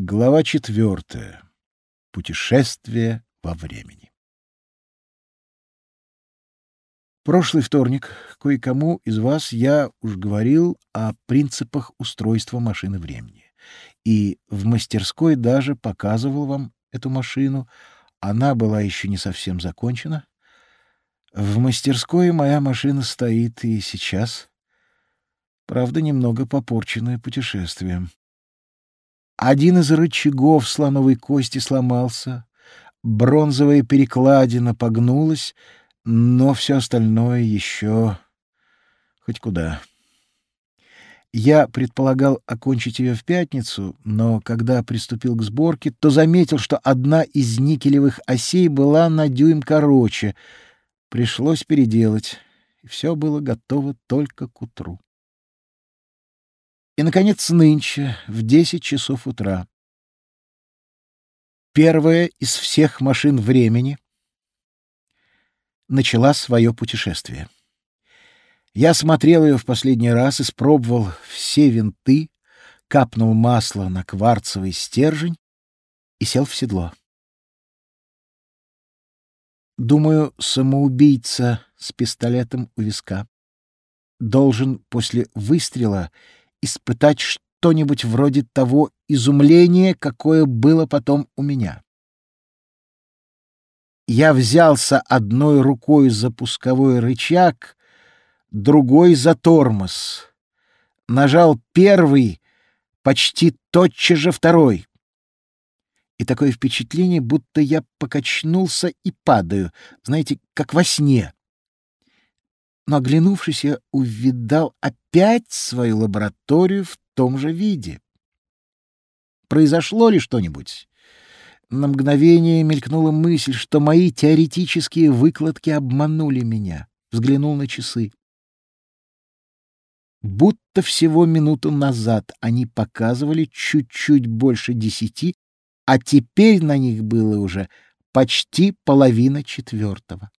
Глава четвертая. Путешествие во времени. Прошлый вторник кое-кому из вас я уж говорил о принципах устройства машины времени. И в мастерской даже показывал вам эту машину. Она была еще не совсем закончена. В мастерской моя машина стоит и сейчас. Правда, немного попорченная путешествием. Один из рычагов слоновой кости сломался, бронзовая перекладина погнулась, но все остальное еще хоть куда. Я предполагал окончить ее в пятницу, но когда приступил к сборке, то заметил, что одна из никелевых осей была на дюйм короче. Пришлось переделать, и все было готово только к утру. И, наконец, нынче, в десять часов утра, первая из всех машин времени начала свое путешествие. Я смотрел ее в последний раз, испробовал все винты, капнул масло на кварцевый стержень и сел в седло. Думаю, самоубийца с пистолетом у виска должен после выстрела испытать что-нибудь вроде того изумления, какое было потом у меня. Я взялся одной рукой за пусковой рычаг, другой за тормоз. Нажал первый, почти тотчас же второй. И такое впечатление, будто я покачнулся и падаю, знаете, как во сне но, оглянувшись, я увидал опять свою лабораторию в том же виде. Произошло ли что-нибудь? На мгновение мелькнула мысль, что мои теоретические выкладки обманули меня. Взглянул на часы. Будто всего минуту назад они показывали чуть-чуть больше десяти, а теперь на них было уже почти половина четвертого.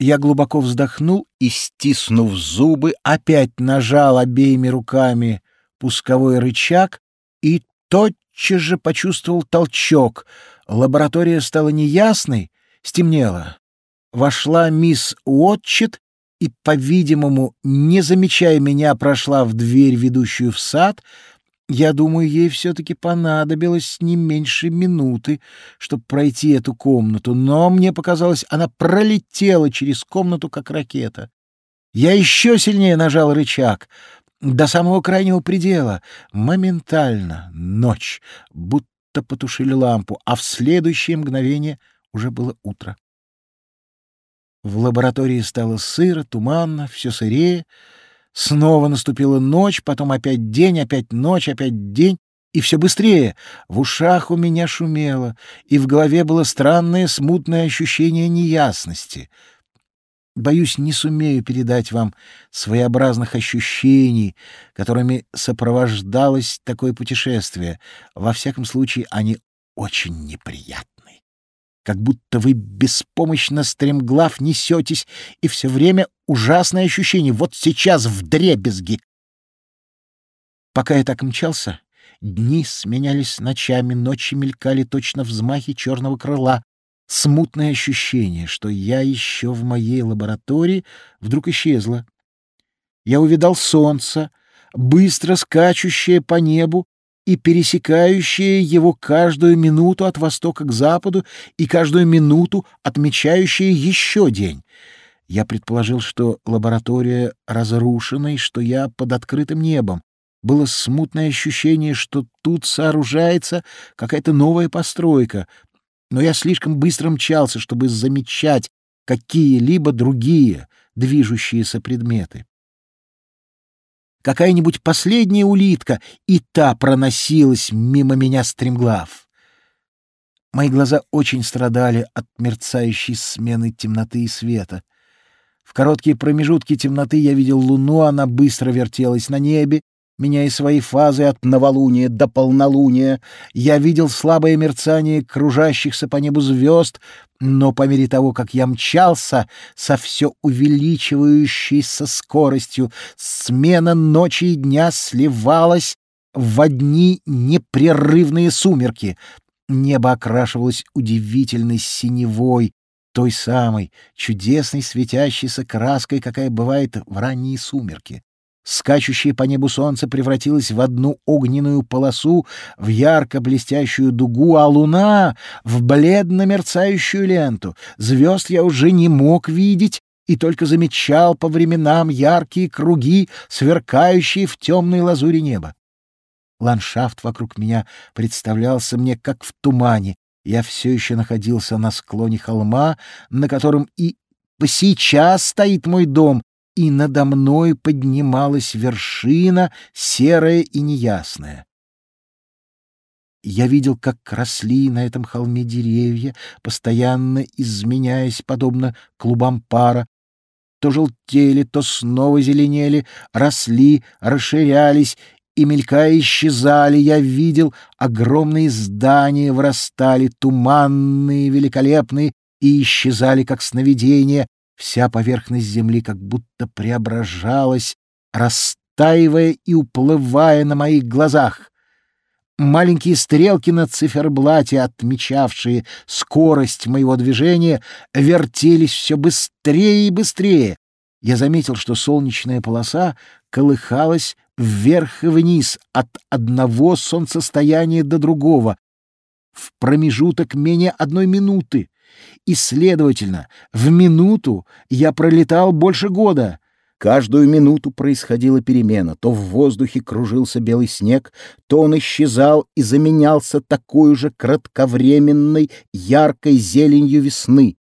Я глубоко вздохнул и, стиснув зубы, опять нажал обеими руками пусковой рычаг и тотчас же почувствовал толчок. Лаборатория стала неясной, стемнело. Вошла мисс Уотчет и, по-видимому, не замечая меня, прошла в дверь, ведущую в сад, я думаю, ей все-таки понадобилось не меньше минуты, чтобы пройти эту комнату, но мне показалось, она пролетела через комнату, как ракета. Я еще сильнее нажал рычаг, до самого крайнего предела. Моментально, ночь, будто потушили лампу, а в следующее мгновение уже было утро. В лаборатории стало сыро, туманно, все сырее, Снова наступила ночь, потом опять день, опять ночь, опять день, и все быстрее. В ушах у меня шумело, и в голове было странное смутное ощущение неясности. Боюсь, не сумею передать вам своеобразных ощущений, которыми сопровождалось такое путешествие. Во всяком случае, они очень неприятны как будто вы беспомощно стремглав несетесь, и все время ужасное ощущение вот сейчас в дребезги. Пока я так мчался, дни сменялись ночами, ночи мелькали точно взмахи черного крыла. Смутное ощущение, что я еще в моей лаборатории, вдруг исчезло. Я увидал солнце, быстро скачущее по небу, и пересекающее его каждую минуту от востока к западу и каждую минуту отмечающее еще день. Я предположил, что лаборатория разрушена и что я под открытым небом. Было смутное ощущение, что тут сооружается какая-то новая постройка, но я слишком быстро мчался, чтобы замечать какие-либо другие движущиеся предметы какая-нибудь последняя улитка, и та проносилась мимо меня стремглав. Мои глаза очень страдали от мерцающей смены темноты и света. В короткие промежутки темноты я видел луну, она быстро вертелась на небе, меняя свои фазы от новолуния до полнолуния. Я видел слабое мерцание кружащихся по небу звезд, но по мере того, как я мчался со все увеличивающейся скоростью, смена ночи и дня сливалась в одни непрерывные сумерки. Небо окрашивалось удивительной синевой, той самой чудесной светящейся краской, какая бывает в ранние сумерки. Скачущее по небу солнце превратилось в одну огненную полосу, в ярко блестящую дугу, а луна — в бледно мерцающую ленту. Звезд я уже не мог видеть и только замечал по временам яркие круги, сверкающие в темной лазури неба. Ландшафт вокруг меня представлялся мне как в тумане. Я все еще находился на склоне холма, на котором и сейчас стоит мой дом, и надо мной поднималась вершина, серая и неясная. Я видел, как росли на этом холме деревья, постоянно изменяясь, подобно клубам пара, то желтели, то снова зеленели, росли, расширялись и, мелькая, исчезали. Я видел, огромные здания вырастали, туманные, великолепные, и исчезали, как сновидения, Вся поверхность земли как будто преображалась, растаивая и уплывая на моих глазах. Маленькие стрелки на циферблате, отмечавшие скорость моего движения, вертелись все быстрее и быстрее. Я заметил, что солнечная полоса колыхалась вверх и вниз от одного солнцестояния до другого в промежуток менее одной минуты и, следовательно, в минуту я пролетал больше года. Каждую минуту происходила перемена. То в воздухе кружился белый снег, то он исчезал и заменялся такой же кратковременной яркой зеленью весны.